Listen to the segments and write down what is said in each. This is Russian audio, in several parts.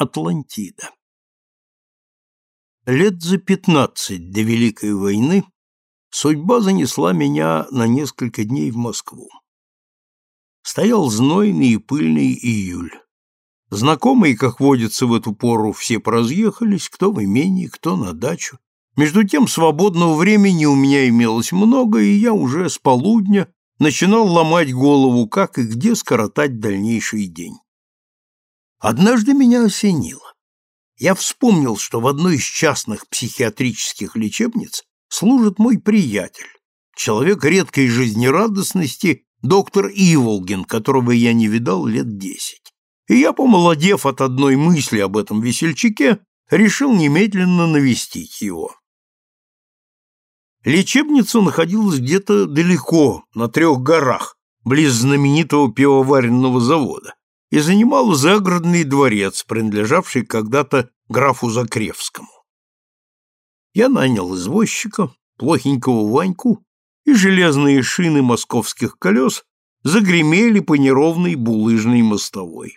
Атлантида. Лет за пятнадцать до Великой войны судьба занесла меня на несколько дней в Москву. Стоял знойный и пыльный июль. Знакомые, как водится в эту пору, все поразъехались, кто в имении, кто на дачу. Между тем свободного времени у меня имелось много, и я уже с полудня начинал ломать голову, как и где скоротать дальнейший день. Однажды меня осенило. Я вспомнил, что в одной из частных психиатрических лечебниц служит мой приятель, человек редкой жизнерадостности, доктор Иволгин, которого я не видал лет десять. И я, помолодев от одной мысли об этом весельчаке, решил немедленно навестить его. Лечебница находилась где-то далеко, на трех горах, близ знаменитого пивоваренного завода и занимал загородный дворец, принадлежавший когда-то графу Закревскому. Я нанял извозчика, плохенького Ваньку, и железные шины московских колес загремели по неровной булыжной мостовой.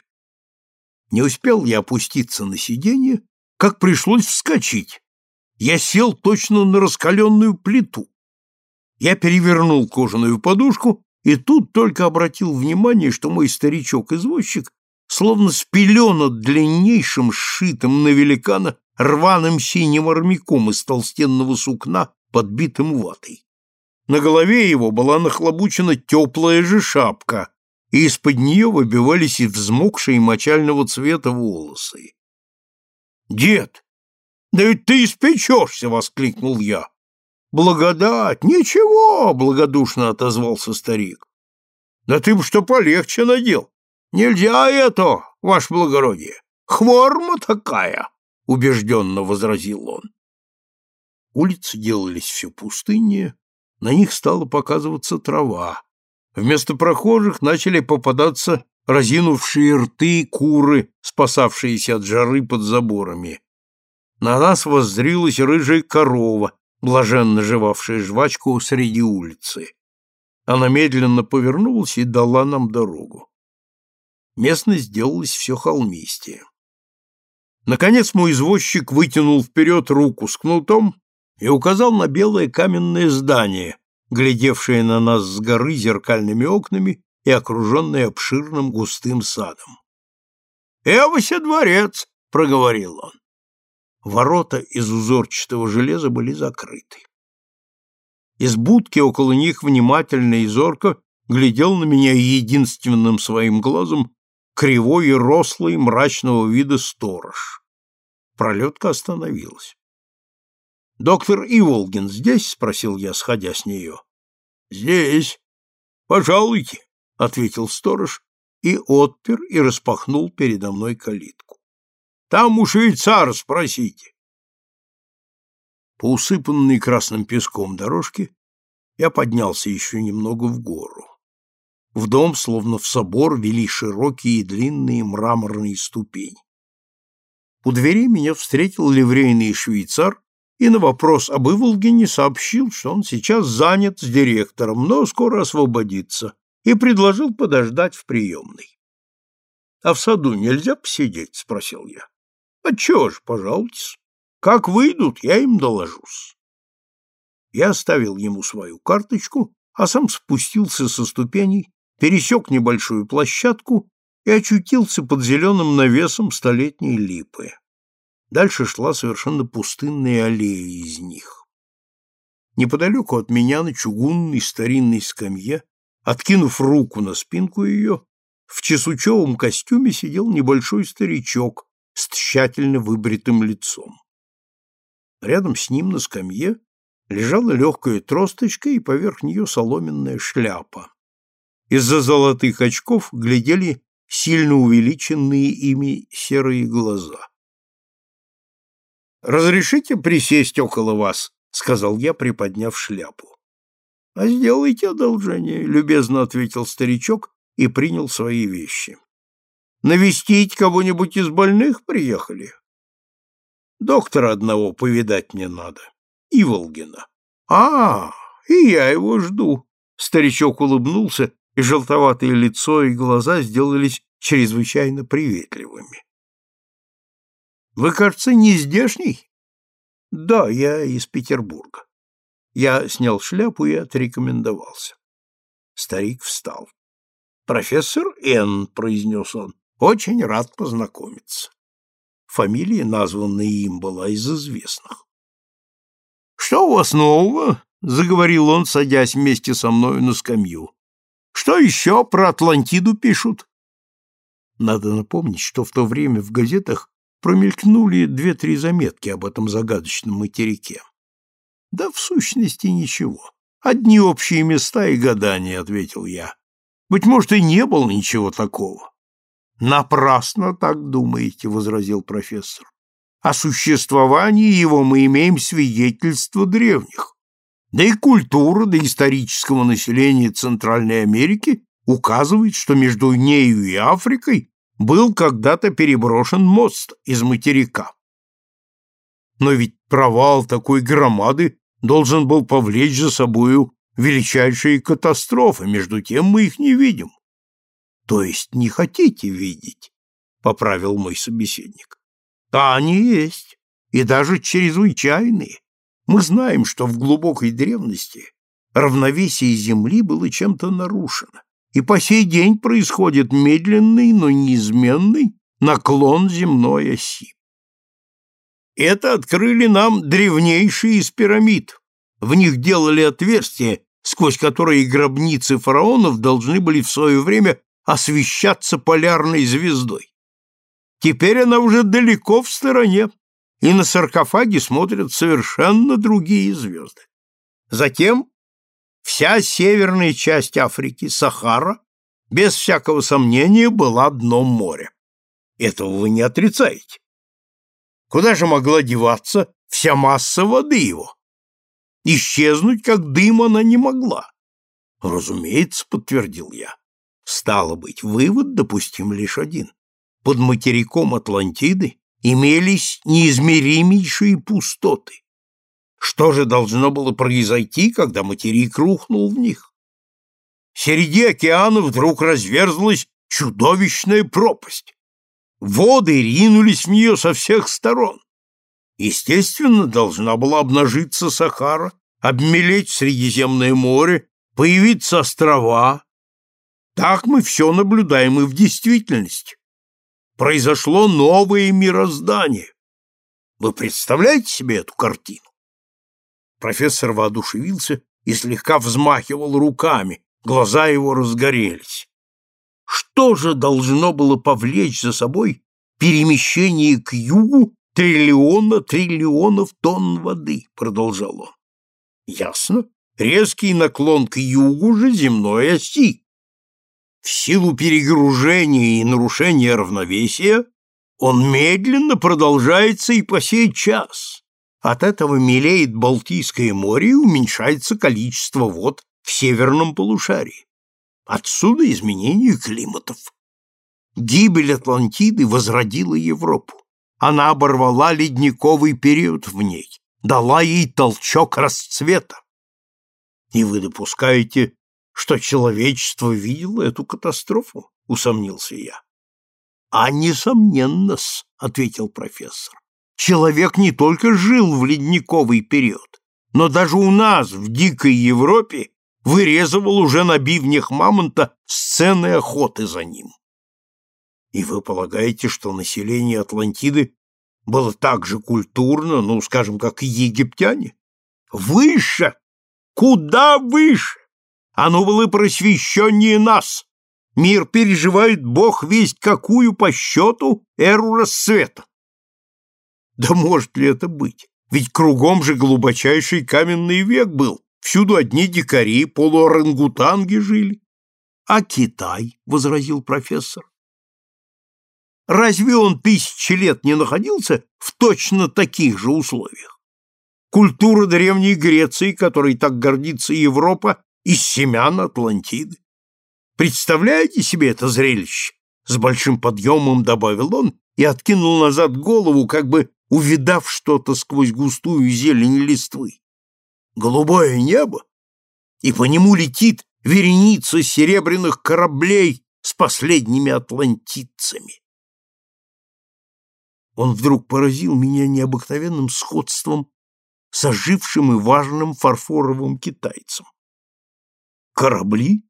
Не успел я опуститься на сиденье, как пришлось вскочить. Я сел точно на раскаленную плиту. Я перевернул кожаную подушку и тут только обратил внимание, что мой старичок-извозчик словно от длиннейшим, сшитым на великана рваным синим армяком из толстенного сукна, подбитым ватой. На голове его была нахлобучена теплая же шапка, и из-под нее выбивались и взмокшие мочального цвета волосы. «Дед, да ведь ты испечешься!» — воскликнул я. Благодать, ничего, благодушно отозвался старик. Да ты бы что полегче надел. Нельзя это, ваше благородие. Хворма такая, убежденно возразил он. Улицы делались все пустыннее, на них стала показываться трава. Вместо прохожих начали попадаться разинувшие рты куры, спасавшиеся от жары под заборами. На нас воззрилась рыжая корова, блаженно жевавшая жвачку среди улицы. Она медленно повернулась и дала нам дорогу. Местность сделалась все холмистее. Наконец мой извозчик вытянул вперед руку с кнутом и указал на белое каменное здание, глядевшее на нас с горы зеркальными окнами и окруженное обширным густым садом. «Эвося дворец!» — проговорил он. Ворота из узорчатого железа были закрыты. Из будки около них внимательно и зорко глядел на меня единственным своим глазом кривой и рослый мрачного вида сторож. Пролетка остановилась. «Доктор Иволгин здесь?» — спросил я, сходя с нее. «Здесь. Пожалуйте», — ответил сторож и отпер и распахнул передо мной калитку. Там у швейцара спросите. По усыпанной красным песком дорожке я поднялся еще немного в гору. В дом, словно в собор, вели широкие и длинные мраморные ступени. У двери меня встретил ливрейный швейцар и на вопрос об Иволгине сообщил, что он сейчас занят с директором, но скоро освободится, и предложил подождать в приемной. — А в саду нельзя посидеть? — спросил я. Отчего ж, пожалуйтесь. Как выйдут, я им доложусь. Я оставил ему свою карточку, а сам спустился со ступеней, пересек небольшую площадку и очутился под зеленым навесом столетней липы. Дальше шла совершенно пустынная аллея из них. Неподалеку от меня на чугунной старинной скамье, откинув руку на спинку ее, в чесучевом костюме сидел небольшой старичок с тщательно выбритым лицом. Рядом с ним на скамье лежала легкая тросточка и поверх нее соломенная шляпа. Из-за золотых очков глядели сильно увеличенные ими серые глаза. «Разрешите присесть около вас?» — сказал я, приподняв шляпу. «А сделайте одолжение», — любезно ответил старичок и принял свои вещи. Навестить кого-нибудь из больных приехали? Доктора одного повидать мне надо. Иволгина. А, и я его жду. Старичок улыбнулся, и желтоватое лицо и глаза сделались чрезвычайно приветливыми. Вы, кажется, не здешний? Да, я из Петербурга. Я снял шляпу и отрекомендовался. Старик встал. Профессор Н, произнес он. Очень рад познакомиться. Фамилия, названная им, была из известных. Что у вас нового? заговорил он, садясь вместе со мною на скамью. Что еще про Атлантиду пишут? Надо напомнить, что в то время в газетах промелькнули две-три заметки об этом загадочном материке. Да в сущности ничего. Одни общие места и гадания, ответил я. Быть может, и не было ничего такого. Напрасно так думаете, возразил профессор. О существовании его мы имеем свидетельство древних. Да и культура до исторического населения Центральной Америки указывает, что между нею и Африкой был когда-то переброшен мост из материка. Но ведь провал такой громады должен был повлечь за собою величайшие катастрофы, между тем мы их не видим. То есть не хотите видеть, поправил мой собеседник. Да, они есть, и даже чрезвычайные. Мы знаем, что в глубокой древности равновесие Земли было чем-то нарушено, и по сей день происходит медленный, но неизменный наклон земной оси. Это открыли нам древнейшие из пирамид. В них делали отверстия, сквозь которые гробницы фараонов должны были в свое время освещаться полярной звездой. Теперь она уже далеко в стороне, и на саркофаге смотрят совершенно другие звезды. Затем вся северная часть Африки, Сахара, без всякого сомнения, была дном моря. Этого вы не отрицаете. Куда же могла деваться вся масса воды его? Исчезнуть, как дым, она не могла. Разумеется, подтвердил я. Стало быть, вывод допустим лишь один. Под материком Атлантиды имелись неизмеримейшие пустоты. Что же должно было произойти, когда материк рухнул в них? Среди океана вдруг разверзлась чудовищная пропасть. Воды ринулись в нее со всех сторон. Естественно, должна была обнажиться Сахара, обмелеть Средиземное море, появиться острова. Так мы все наблюдаем и в действительности. Произошло новое мироздание. Вы представляете себе эту картину? Профессор воодушевился и слегка взмахивал руками, глаза его разгорелись. Что же должно было повлечь за собой перемещение к югу триллиона триллионов тонн воды, продолжал он. Ясно. Резкий наклон к югу же земной оси. В силу перегружения и нарушения равновесия он медленно продолжается и по сей час. От этого мелеет Балтийское море и уменьшается количество вод в северном полушарии. Отсюда изменение климатов. Гибель Атлантиды возродила Европу. Она оборвала ледниковый период в ней, дала ей толчок расцвета. И вы допускаете, что человечество видело эту катастрофу? Усомнился я. А несомненно-с, ответил профессор. Человек не только жил в ледниковый период, но даже у нас, в дикой Европе, вырезывал уже на бивнях мамонта сцены охоты за ним. И вы полагаете, что население Атлантиды было так же культурно, ну, скажем, как и египтяне? Выше! Куда выше! Оно было просвещеннее нас. Мир переживает бог весть какую по счету эру рассвета. Да может ли это быть? Ведь кругом же глубочайший каменный век был, Всюду одни дикари, полуорангутанги жили. А Китай, — возразил профессор. Разве он тысячи лет не находился в точно таких же условиях? Культура Древней Греции, которой так гордится Европа, из семян Атлантиды. Представляете себе это зрелище? С большим подъемом добавил он и откинул назад голову, как бы увидав что-то сквозь густую зелень листвы голубое небо, и по нему летит вереница серебряных кораблей с последними атлантидцами. Он вдруг поразил меня необыкновенным сходством с ожившим и важным фарфоровым китайцем. Корабли?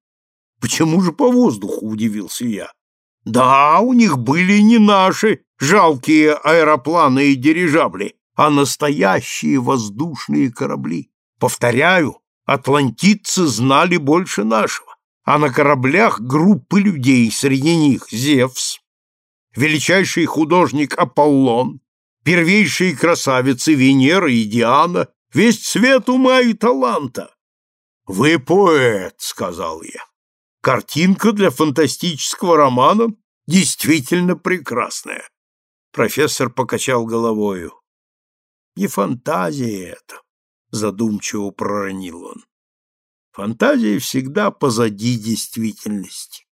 Почему же по воздуху, удивился я. Да, у них были не наши жалкие аэропланы и дирижабли, а настоящие воздушные корабли. Повторяю, атлантидцы знали больше нашего, а на кораблях группы людей, среди них Зевс, величайший художник Аполлон, первейшие красавицы Венера и Диана, весь цвет ума и таланта. «Вы поэт», — сказал я. «Картинка для фантастического романа действительно прекрасная». Профессор покачал головою. «Не фантазия это», — задумчиво проронил он. «Фантазия всегда позади действительности».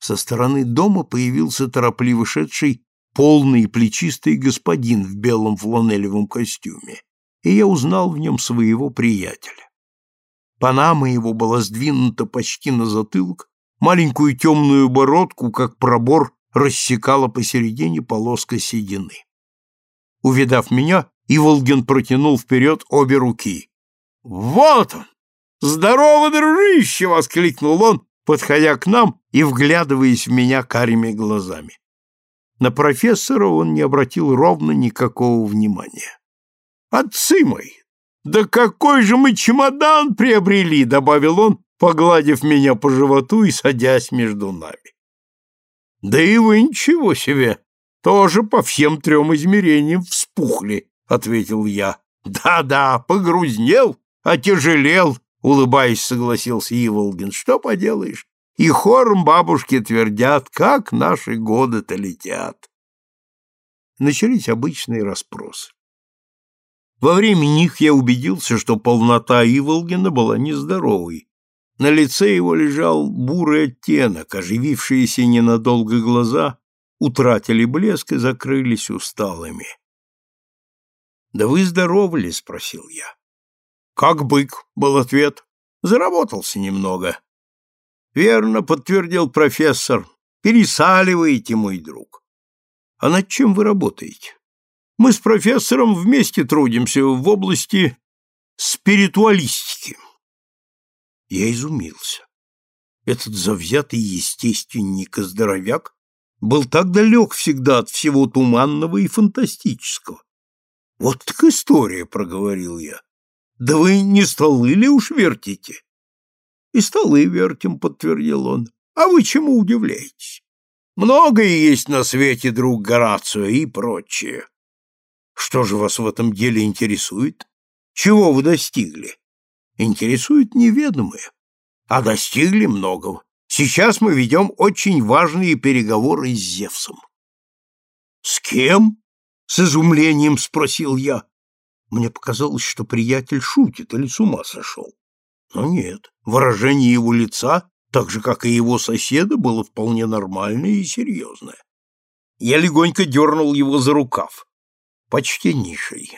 Со стороны дома появился торопливо шедший полный и плечистый господин в белом фланелевом костюме, и я узнал в нем своего приятеля. Панама его была сдвинута почти на затылок, маленькую темную бородку, как пробор, рассекала посередине полоска седины. Увидав меня, Иволгин протянул вперед обе руки. «Вот он! Здорово, дружище!» — воскликнул он, подходя к нам и вглядываясь в меня карими глазами. На профессора он не обратил ровно никакого внимания. «Отцы мои! Да какой же мы чемодан приобрели!» — добавил он, погладив меня по животу и садясь между нами. «Да и вы ничего себе! Тоже по всем трем измерениям вспухли!» — ответил я. «Да-да, погрузнел, отяжелел!» — улыбаясь, согласился Иволгин. «Что поделаешь? И хором бабушки твердят, как наши годы-то летят!» Начались обычные расспросы. Во время них я убедился, что полнота Иволгина была нездоровой. На лице его лежал бурый оттенок, оживившиеся ненадолго глаза утратили блеск и закрылись усталыми. «Да вы здоровы ли?» — спросил я. «Как бык», — был ответ. «Заработался немного». «Верно», — подтвердил профессор. «Пересаливаете, мой друг». «А над чем вы работаете?» Мы с профессором вместе трудимся в области спиритуалистики. Я изумился. Этот завзятый естественник и здоровяк был так далек всегда от всего туманного и фантастического. Вот так история, проговорил я. Да вы не столы ли уж вертите? И столы вертим, подтвердил он. А вы чему удивляетесь? Многое есть на свете, друг Горацио, и прочее. Что же вас в этом деле интересует? Чего вы достигли? Интересует неведомое. А достигли многого. Сейчас мы ведем очень важные переговоры с Зевсом. С кем? С изумлением спросил я. Мне показалось, что приятель шутит или с ума сошел. Но нет, выражение его лица, так же, как и его соседа, было вполне нормальное и серьезное. Я легонько дернул его за рукав почтеннейший,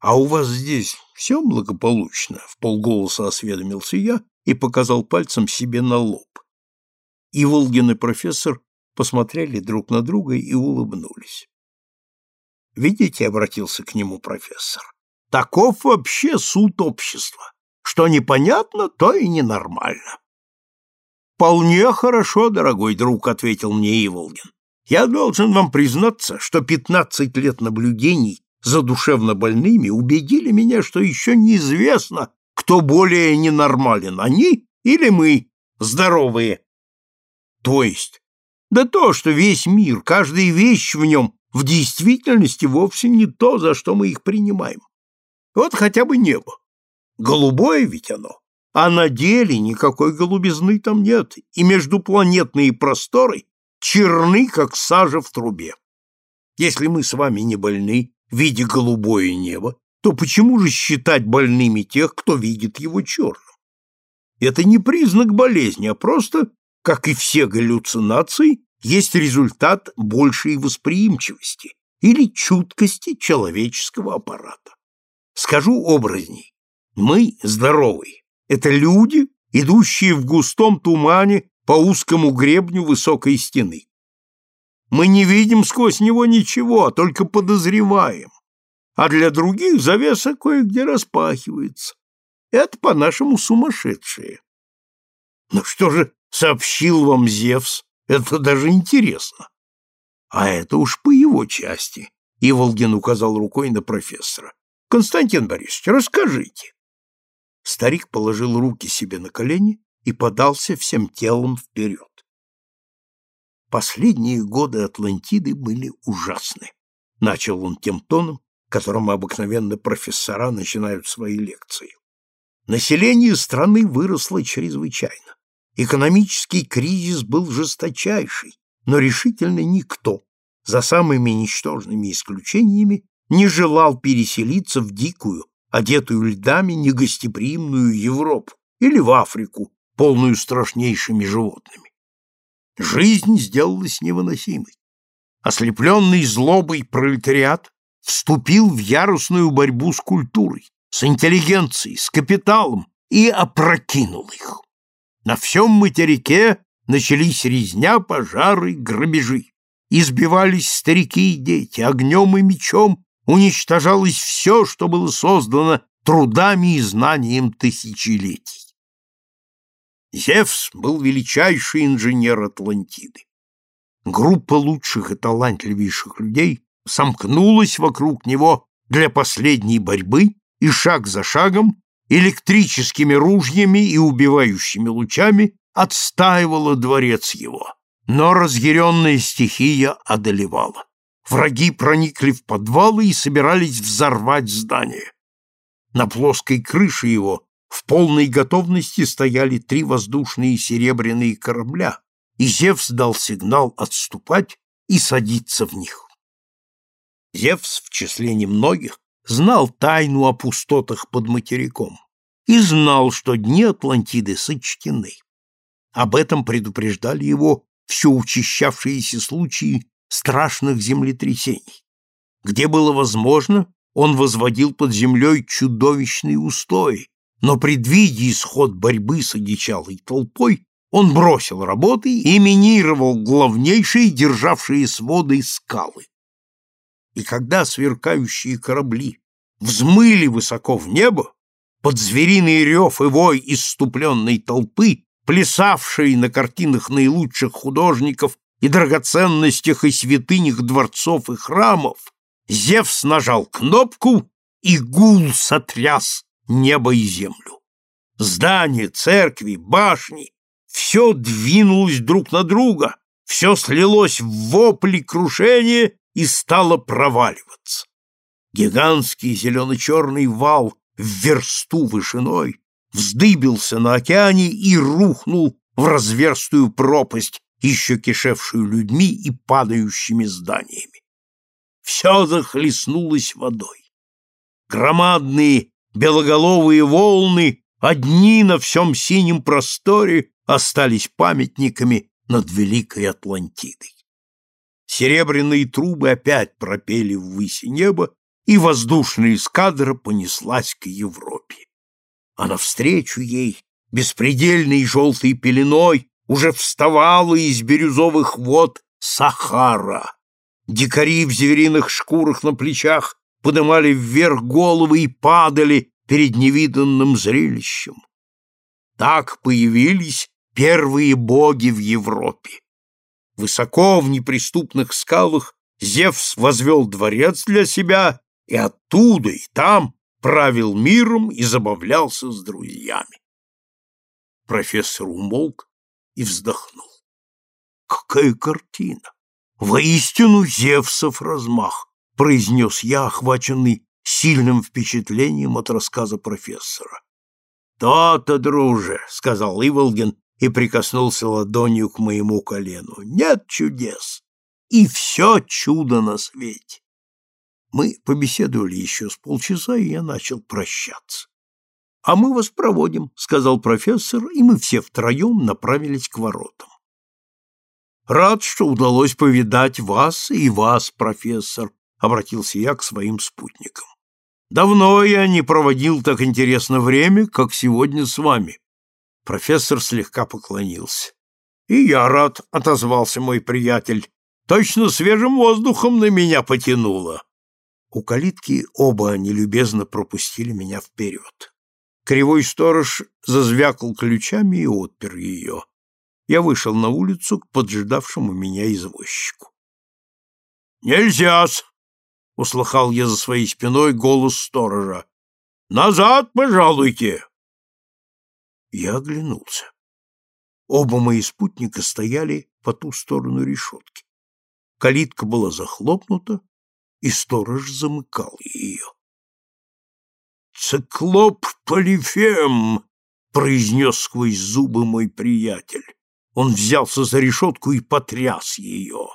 а у вас здесь все благополучно? В полголоса осведомился я и показал пальцем себе на лоб. И Волгин и профессор посмотрели друг на друга и улыбнулись. «Видите», — обратился к нему профессор, — «таков вообще суд общества. Что непонятно, то и ненормально». «Вполне хорошо, дорогой друг», — ответил мне Иволгин. Я должен вам признаться, что пятнадцать лет наблюдений за душевно больными убедили меня, что еще неизвестно, кто более ненормален, они или мы, здоровые. То есть? Да то, что весь мир, каждая вещь в нем в действительности вовсе не то, за что мы их принимаем. Вот хотя бы небо. Голубое ведь оно. А на деле никакой голубизны там нет, и междупланетные просторы черны, как сажа в трубе. Если мы с вами не больны, видя голубое небо, то почему же считать больными тех, кто видит его черным? Это не признак болезни, а просто, как и все галлюцинации, есть результат большей восприимчивости или чуткости человеческого аппарата. Скажу образней. Мы здоровые. Это люди, идущие в густом тумане по узкому гребню высокой стены. мы не видим сквозь него ничего, а только подозреваем. А для других завеса кое-где распахивается. Это по-нашему сумасшедшие. Но что же сообщил вам Зевс? Это даже интересно. А это уж по его части. И Волгин указал рукой на профессора. Константин Борисович, расскажите. Старик положил руки себе на колени и подался всем телом вперед. Последние годы Атлантиды были ужасны. Начал он тем тоном, которым обыкновенно профессора начинают свои лекции. Население страны выросло чрезвычайно. Экономический кризис был жесточайший, но решительно никто, за самыми ничтожными исключениями, не желал переселиться в дикую, одетую льдами негостеприимную Европу или в Африку, полную страшнейшими животными. Жизнь сделалась невыносимой. Ослепленный злобой пролетариат вступил в яростную борьбу с культурой, с интеллигенцией, с капиталом и опрокинул их. На всем материке начались резня, пожары, грабежи. Избивались старики и дети, огнем и мечом уничтожалось все, что было создано трудами и знанием тысячелетий. Зевс был величайший инженер Атлантиды. Группа лучших и талантливейших людей сомкнулась вокруг него для последней борьбы и шаг за шагом электрическими ружьями и убивающими лучами отстаивала дворец его. Но разъяренная стихия одолевала. Враги проникли в подвалы и собирались взорвать здание. На плоской крыше его в полной готовности стояли три воздушные серебряные корабля, и Зевс дал сигнал отступать и садиться в них. Зевс в числе немногих знал тайну о пустотах под материком и знал, что дни Атлантиды сочтены. Об этом предупреждали его все учащавшиеся случаи страшных землетрясений. Где было возможно, он возводил под землей чудовищные устои, но, предвидя исход борьбы с одичалой толпой, он бросил работы и минировал главнейшие, державшие своды скалы. И когда сверкающие корабли взмыли высоко в небо, под звериный рев и вой иступленной толпы, плясавшей на картинах наилучших художников и драгоценностях и святынях дворцов и храмов, Зевс нажал кнопку, и гул сотряс небо и землю. Здания, церкви, башни — все двинулось друг на друга, все слилось в вопли крушения и стало проваливаться. Гигантский зелено-черный вал в версту вышиной вздыбился на океане и рухнул в разверстую пропасть, еще кишевшую людьми и падающими зданиями. Все захлестнулось водой. Громадные белоголовые волны, одни на всем синем просторе, остались памятниками над Великой Атлантидой. Серебряные трубы опять пропели ввыси неба, и воздушная эскадра понеслась к Европе. А навстречу ей, беспредельной желтой пеленой, уже вставала из бирюзовых вод Сахара. Дикари в звериных шкурах на плечах подымали вверх головы и падали перед невиданным зрелищем. Так появились первые боги в Европе. Высоко в неприступных скалах Зевс возвел дворец для себя и оттуда, и там правил миром и забавлялся с друзьями. Профессор умолк и вздохнул. Какая картина! Воистину Зевсов размах, произнес я, охваченный сильным впечатлением от рассказа профессора. «То-то, друже», — сказал Иволгин и прикоснулся ладонью к моему колену. «Нет чудес, и все чудо на свете. Мы побеседовали еще с полчаса, и я начал прощаться. — А мы вас проводим, — сказал профессор, и мы все втроем направились к воротам. — Рад, что удалось повидать вас и вас, профессор, — обратился я к своим спутникам. — Давно я не проводил так интересно время, как сегодня с вами. Профессор слегка поклонился. — И я рад, — отозвался мой приятель. Точно свежим воздухом на меня потянуло. У калитки оба они любезно пропустили меня вперед. Кривой сторож зазвякал ключами и отпер ее. Я вышел на улицу к поджидавшему меня извозчику. «Нельзя-с!» — услыхал я за своей спиной голос сторожа. «Назад, пожалуйте!» Я оглянулся. Оба мои спутника стояли по ту сторону решетки. Калитка была захлопнута, и сторож замыкал ее. «Циклоп Полифем!» — произнес сквозь зубы мой приятель. Он взялся за решетку и потряс ее.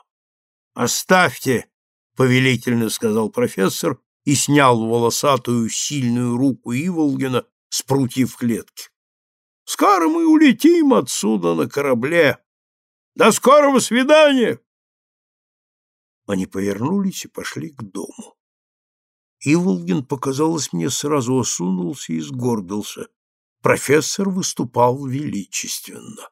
«Оставьте!» — повелительно сказал профессор и снял волосатую сильную руку Иволгина с прутьев клетки. «Скоро мы улетим отсюда на корабле. До скорого свидания!» Они повернулись и пошли к дому. Иволгин, показалось мне, сразу осунулся и сгорбился. Профессор выступал величественно.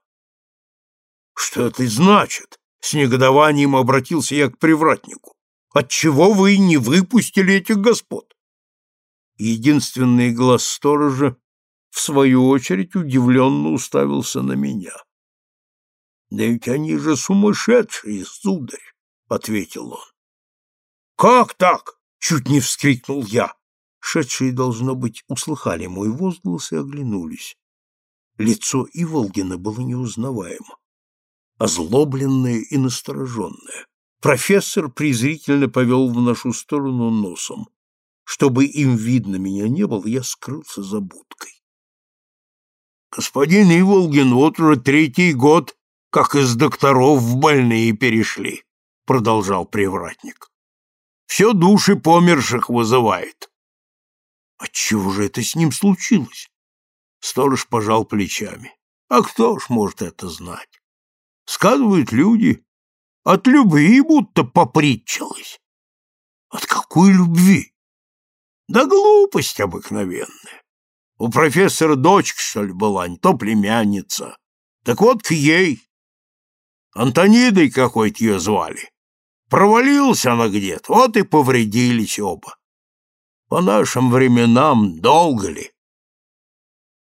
— Что это значит? — с негодованием обратился я к привратнику. — Отчего вы не выпустили этих господ? Единственный глаз сторожа, в свою очередь, удивленно уставился на меня. — Да ведь они же сумасшедшие, сударь! — ответил он. — Как так? — чуть не вскрикнул я. Шедшие, должно быть, услыхали мой возглас и оглянулись. Лицо Иволгина было неузнаваемо, озлобленное и настороженное. Профессор презрительно повел в нашу сторону носом. Чтобы им видно меня не было, я скрылся за будкой. Господин Иволгин вот уже третий год, как из докторов в больные перешли. — продолжал привратник. «Все души померших вызывает». «Отчего же это с ним случилось?» Сторож пожал плечами. «А кто ж может это знать? Сказывают люди, от любви будто попритчилось». «От какой любви?» «Да глупость обыкновенная. У профессора дочка, что ли, была, не то племянница. Так вот к ей. Антонидой какой-то ее звали. Провалился она где-то, вот и повредились оба. По нашим временам долго ли?